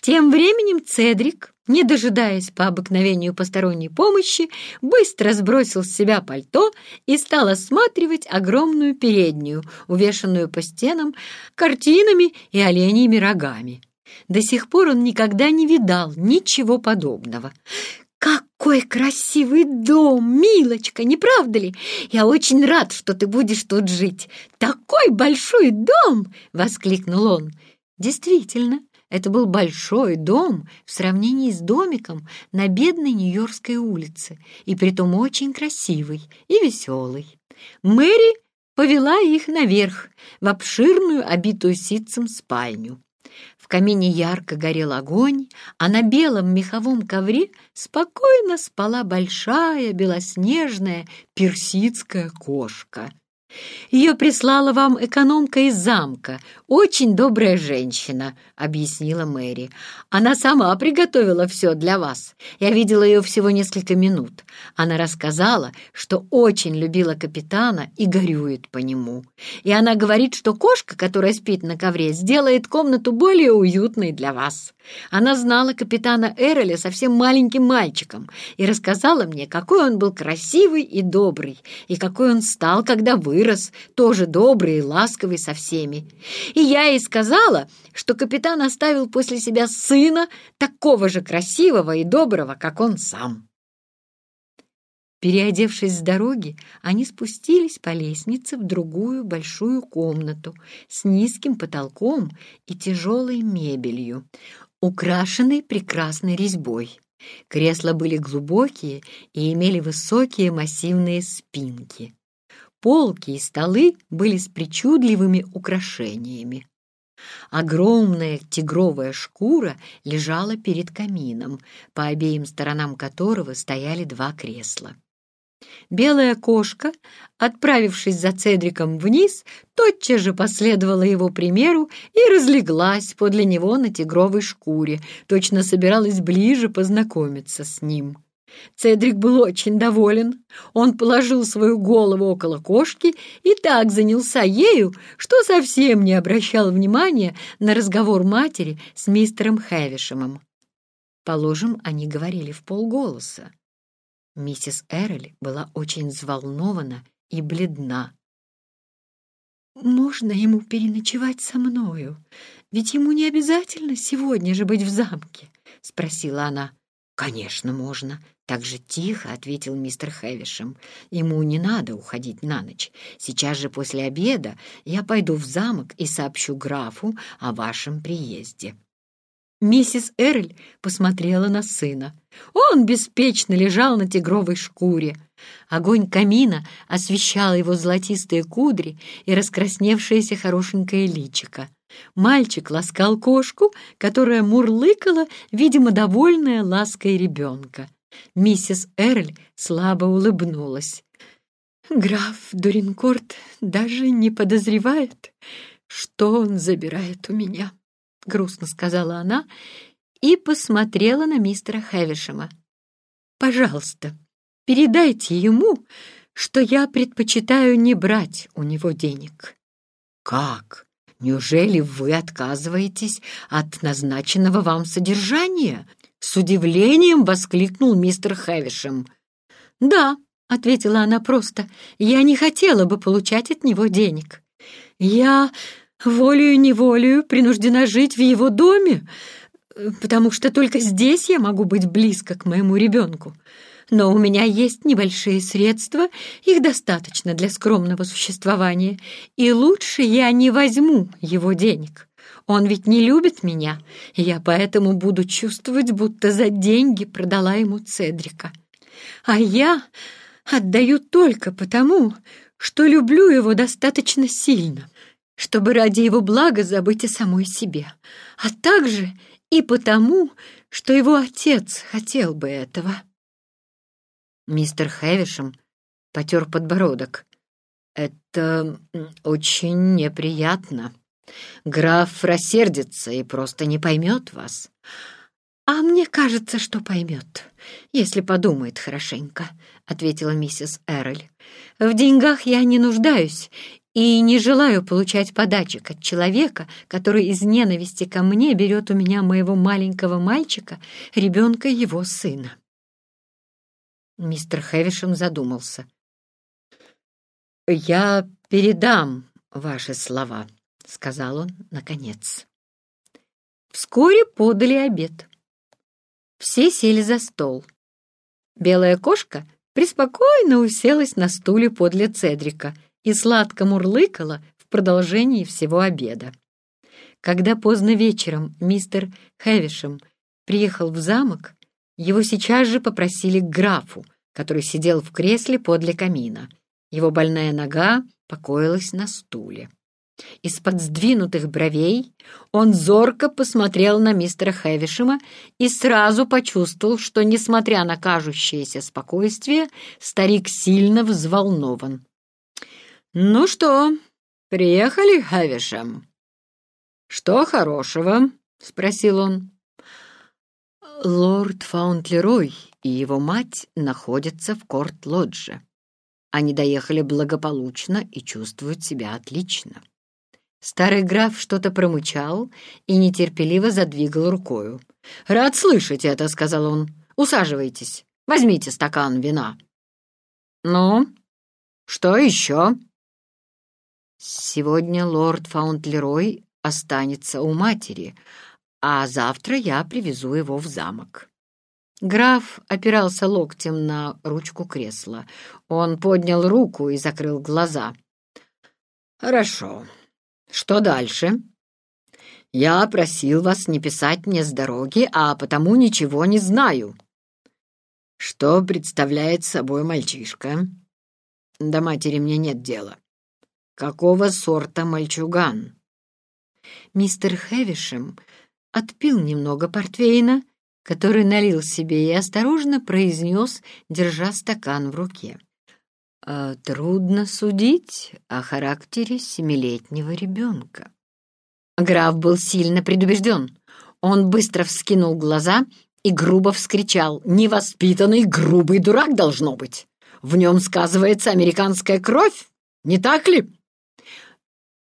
Тем временем Цедрик, не дожидаясь по обыкновению посторонней помощи, быстро сбросил с себя пальто и стал осматривать огромную переднюю, увешанную по стенам картинами и оленьими рогами. До сих пор он никогда не видал ничего подобного. «Какой красивый дом, милочка, не правда ли? Я очень рад, что ты будешь тут жить. Такой большой дом!» — воскликнул он. Действительно, это был большой дом в сравнении с домиком на бедной Нью-Йоркской улице, и притом очень красивый и веселый. Мэри повела их наверх, в обширную, обитую ситцем спальню. В камине ярко горел огонь, а на белом меховом ковре спокойно спала большая белоснежная персидская кошка. Ее прислала вам экономка из замка, очень добрая женщина», — объяснила Мэри. «Она сама приготовила все для вас. Я видела ее всего несколько минут. Она рассказала, что очень любила капитана и горюет по нему. И она говорит, что кошка, которая спит на ковре, сделает комнату более уютной для вас. Она знала капитана Эроля совсем маленьким мальчиком и рассказала мне, какой он был красивый и добрый, и какой он стал, когда вырос, тоже добрый и ласковый со всеми. И я ей сказала, что капитан оставил после себя сына, такого же красивого и доброго, как он сам. Переодевшись с дороги, они спустились по лестнице в другую большую комнату с низким потолком и тяжелой мебелью, украшенной прекрасной резьбой. Кресла были глубокие и имели высокие массивные спинки. Полки и столы были с причудливыми украшениями. Огромная тигровая шкура лежала перед камином, по обеим сторонам которого стояли два кресла. Белая кошка, отправившись за Цедриком вниз, тотчас же последовала его примеру и разлеглась подле него на тигровой шкуре, точно собиралась ближе познакомиться с ним. Цедрик был очень доволен. Он положил свою голову около кошки и так занялся ею, что совсем не обращал внимания на разговор матери с мистером Хэвишемом. Положим, они говорили в полголоса. Миссис Эрель была очень взволнована и бледна. «Можно ему переночевать со мною? Ведь ему не обязательно сегодня же быть в замке?» — спросила она. «Конечно, можно», — так же тихо ответил мистер Хэвишем. «Ему не надо уходить на ночь. Сейчас же после обеда я пойду в замок и сообщу графу о вашем приезде». Миссис Эрль посмотрела на сына. Он беспечно лежал на тигровой шкуре. Огонь камина освещал его золотистые кудри и раскрасневшееся хорошенькое личико. Мальчик ласкал кошку, которая мурлыкала, видимо, довольная лаской ребенка. Миссис Эрль слабо улыбнулась. «Граф Дуринкорт даже не подозревает, что он забирает у меня». — грустно сказала она и посмотрела на мистера Хэвишема. «Пожалуйста, передайте ему, что я предпочитаю не брать у него денег». «Как? Неужели вы отказываетесь от назначенного вам содержания?» С удивлением воскликнул мистер Хэвишем. «Да», — ответила она просто, — «я не хотела бы получать от него денег. Я волею-неволею принуждена жить в его доме, потому что только здесь я могу быть близко к моему ребенку. Но у меня есть небольшие средства, их достаточно для скромного существования, и лучше я не возьму его денег. Он ведь не любит меня, и я поэтому буду чувствовать, будто за деньги продала ему Цедрика. А я отдаю только потому, что люблю его достаточно сильно чтобы ради его блага забыть о самой себе, а также и потому, что его отец хотел бы этого. Мистер Хэвишем потер подбородок. «Это очень неприятно. Граф рассердится и просто не поймет вас. А мне кажется, что поймет, если подумает хорошенько», — ответила миссис Эрроль. «В деньгах я не нуждаюсь и не желаю получать подачек от человека, который из ненависти ко мне берет у меня моего маленького мальчика, ребенка его сына. Мистер Хэвишем задумался. «Я передам ваши слова», — сказал он наконец. Вскоре подали обед. Все сели за стол. Белая кошка преспокойно уселась на стуле подле Цедрика и сладко мурлыкала в продолжении всего обеда. Когда поздно вечером мистер Хэвишем приехал в замок, его сейчас же попросили к графу, который сидел в кресле подле камина. Его больная нога покоилась на стуле. Из-под сдвинутых бровей он зорко посмотрел на мистера Хэвишема и сразу почувствовал, что, несмотря на кажущееся спокойствие, старик сильно взволнован. «Ну что, приехали, Хэвишем?» «Что хорошего?» — спросил он. «Лорд Фаунтлерой и его мать находятся в Корт-Лодже. Они доехали благополучно и чувствуют себя отлично». Старый граф что-то промычал и нетерпеливо задвигал рукою. «Рад слышать это», — сказал он. «Усаживайтесь, возьмите стакан вина». «Ну, что еще?» «Сегодня лорд Фаунтлерой останется у матери, а завтра я привезу его в замок». Граф опирался локтем на ручку кресла. Он поднял руку и закрыл глаза. «Хорошо. Что дальше?» «Я просил вас не писать мне с дороги, а потому ничего не знаю». «Что представляет собой мальчишка?» «До матери мне нет дела. Какого сорта мальчуган?» Мистер Хэвишем отпил немного портвейна, который налил себе и осторожно произнес, держа стакан в руке. «Э, «Трудно судить о характере семилетнего ребенка». Граф был сильно предубежден. Он быстро вскинул глаза и грубо вскричал «Невоспитанный, грубый дурак должно быть! В нем сказывается американская кровь, не так ли?»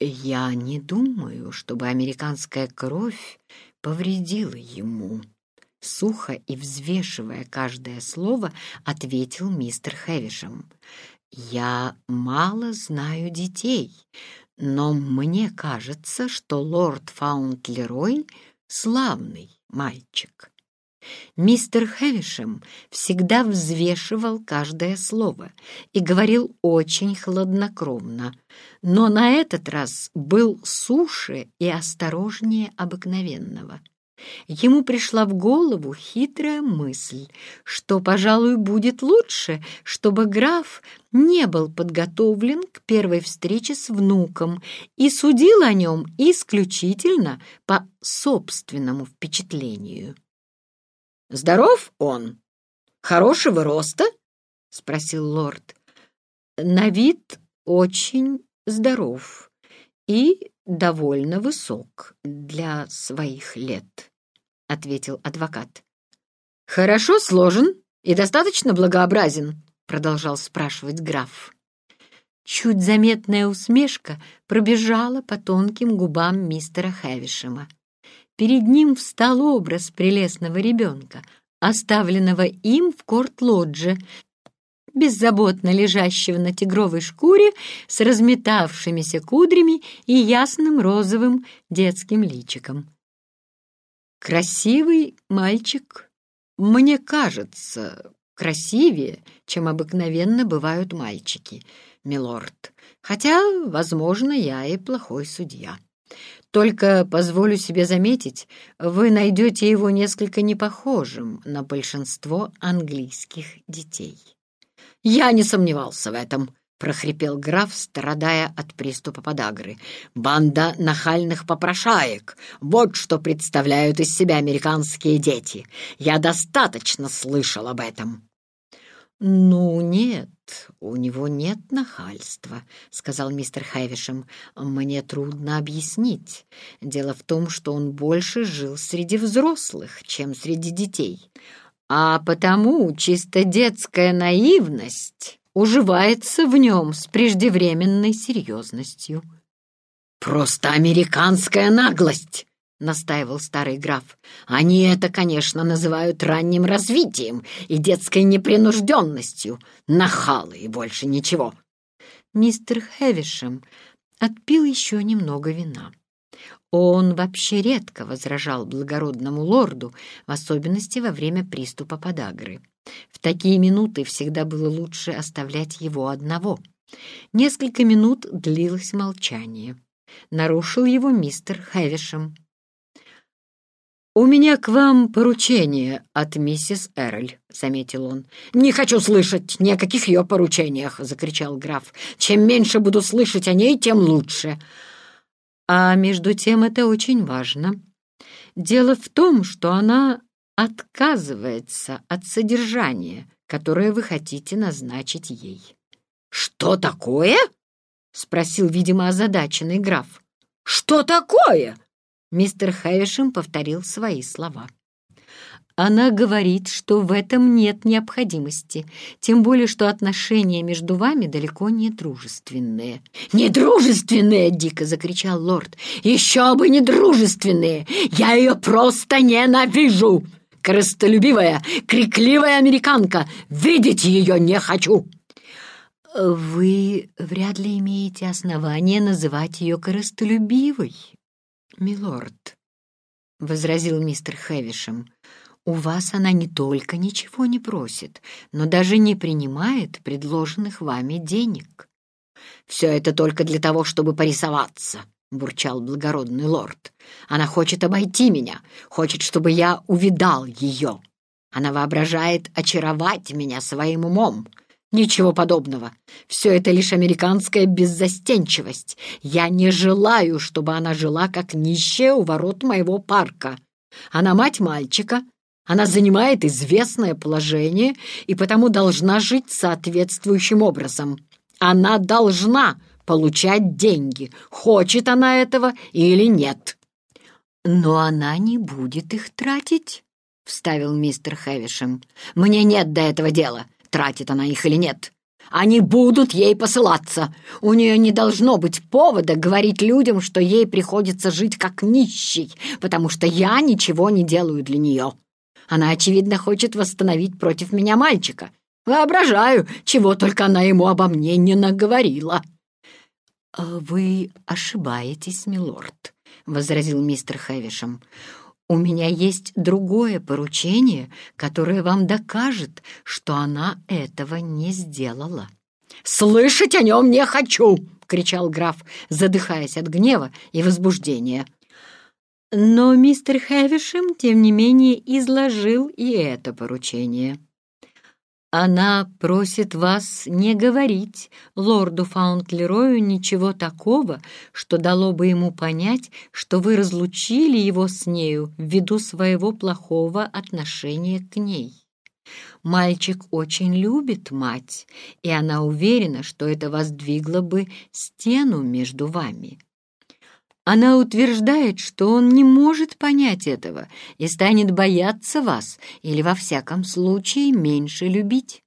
«Я не думаю, чтобы американская кровь повредила ему», — сухо и взвешивая каждое слово, ответил мистер Хэвишем. «Я мало знаю детей, но мне кажется, что лорд Фаунтлерой — славный мальчик». Мистер Хэвишем всегда взвешивал каждое слово и говорил очень хладнокровно, но на этот раз был суше и осторожнее обыкновенного. Ему пришла в голову хитрая мысль, что, пожалуй, будет лучше, чтобы граф не был подготовлен к первой встрече с внуком и судил о нем исключительно по собственному впечатлению. Здоров он? Хорошего роста? — спросил лорд. На вид очень здоров и довольно высок для своих лет, — ответил адвокат. Хорошо сложен и достаточно благообразен, — продолжал спрашивать граф. Чуть заметная усмешка пробежала по тонким губам мистера Хэвишема. Перед ним встал образ прелестного ребенка, оставленного им в корт-лодже, беззаботно лежащего на тигровой шкуре с разметавшимися кудрями и ясным розовым детским личиком. Красивый мальчик, мне кажется, красивее, чем обыкновенно бывают мальчики, милорд, хотя, возможно, я и плохой судья. Только, позволю себе заметить, вы найдете его несколько непохожим на большинство английских детей. «Я не сомневался в этом», — прохрипел граф, страдая от приступа подагры. «Банда нахальных попрошаек! Вот что представляют из себя американские дети! Я достаточно слышал об этом!» «Ну, нет, у него нет нахальства», — сказал мистер Хэвишем. «Мне трудно объяснить. Дело в том, что он больше жил среди взрослых, чем среди детей. А потому чисто детская наивность уживается в нем с преждевременной серьезностью. «Просто американская наглость!» — настаивал старый граф. «Они это, конечно, называют ранним развитием и детской непринужденностью. Нахалы и больше ничего». Мистер Хевишем отпил еще немного вина. Он вообще редко возражал благородному лорду, в особенности во время приступа подагры. В такие минуты всегда было лучше оставлять его одного. Несколько минут длилось молчание. Нарушил его мистер Хэвишем. «У меня к вам поручение от миссис Эрль», — заметил он. «Не хочу слышать ни о каких ее поручениях», — закричал граф. «Чем меньше буду слышать о ней, тем лучше». А между тем это очень важно. Дело в том, что она отказывается от содержания, которое вы хотите назначить ей. «Что такое?» — спросил, видимо, озадаченный граф. «Что такое?» Мистер Хэвишем повторил свои слова. Она говорит, что в этом нет необходимости, тем более, что отношения между вами далеко не дружественные. «Не дружественные!» — дико закричал лорд. «Еще бы не дружественные! Я ее просто ненавижу! Корыстолюбивая, крикливая американка! Видеть ее не хочу!» «Вы вряд ли имеете основания называть ее корыстолюбивой, милорд», — возразил мистер Хэвишем. У вас она не только ничего не просит, но даже не принимает предложенных вами денег. «Все это только для того, чтобы порисоваться», — бурчал благородный лорд. «Она хочет обойти меня, хочет, чтобы я увидал ее. Она воображает очаровать меня своим умом. Ничего подобного. Все это лишь американская беззастенчивость. Я не желаю, чтобы она жила как нищая у ворот моего парка. Она мать мальчика, она занимает известное положение и потому должна жить соответствующим образом. Она должна получать деньги, хочет она этого или нет. «Но она не будет их тратить», — вставил мистер Хэвишем. «Мне нет до этого дела, тратит она их или нет. Они будут ей посылаться. У нее не должно быть повода говорить людям, что ей приходится жить как нищий, потому что я ничего не делаю для нее». Она, очевидно, хочет восстановить против меня мальчика. Воображаю, чего только она ему обо мне не наговорила». А «Вы ошибаетесь, милорд», — возразил мистер Хэвишем. «У меня есть другое поручение, которое вам докажет, что она этого не сделала». «Слышать о нем не хочу!» — кричал граф, задыхаясь от гнева и возбуждения. Но мистер Хэвишем, тем не менее, изложил и это поручение. Она просит вас не говорить лорду Фаунтлерою ничего такого, что дало бы ему понять, что вы разлучили его с нею ввиду своего плохого отношения к ней. Мальчик очень любит мать, и она уверена, что это воздвигло бы стену между вами. Она утверждает, что он не может понять этого и станет бояться вас или, во всяком случае, меньше любить.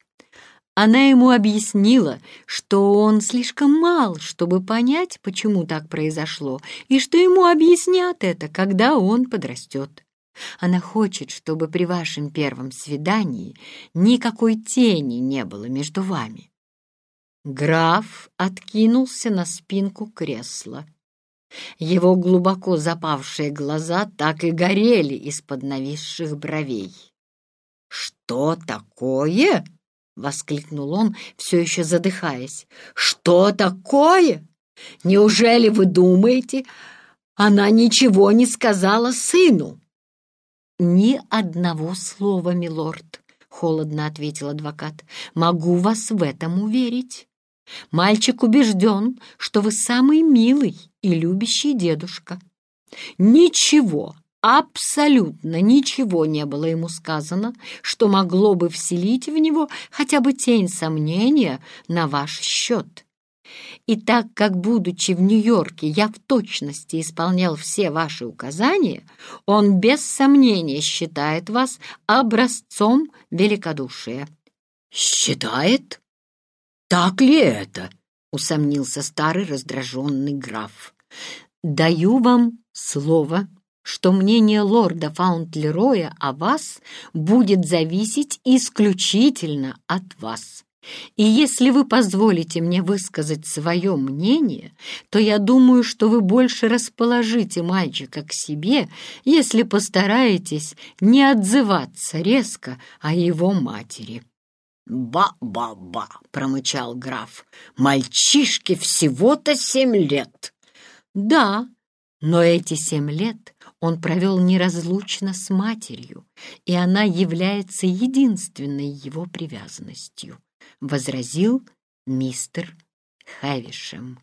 Она ему объяснила, что он слишком мал, чтобы понять, почему так произошло, и что ему объяснят это, когда он подрастет. Она хочет, чтобы при вашем первом свидании никакой тени не было между вами. Граф откинулся на спинку кресла. Его глубоко запавшие глаза так и горели из-под нависших бровей. «Что такое?» — воскликнул он, все еще задыхаясь. «Что такое? Неужели вы думаете, она ничего не сказала сыну?» «Ни одного слова, милорд», — холодно ответил адвокат. «Могу вас в этом уверить». Мальчик убежден, что вы самый милый и любящий дедушка. Ничего, абсолютно ничего не было ему сказано, что могло бы вселить в него хотя бы тень сомнения на ваш счет. И так как, будучи в Нью-Йорке, я в точности исполнял все ваши указания, он без сомнения считает вас образцом великодушия. «Считает?» «Так ли это?» — усомнился старый раздраженный граф. «Даю вам слово, что мнение лорда Фаунтлероя о вас будет зависеть исключительно от вас. И если вы позволите мне высказать свое мнение, то я думаю, что вы больше расположите мальчика к себе, если постараетесь не отзываться резко о его матери». «Ба-ба-ба!» — промычал граф. «Мальчишке всего-то семь лет!» «Да, но эти семь лет он провел неразлучно с матерью, и она является единственной его привязанностью», — возразил мистер Хэвишем.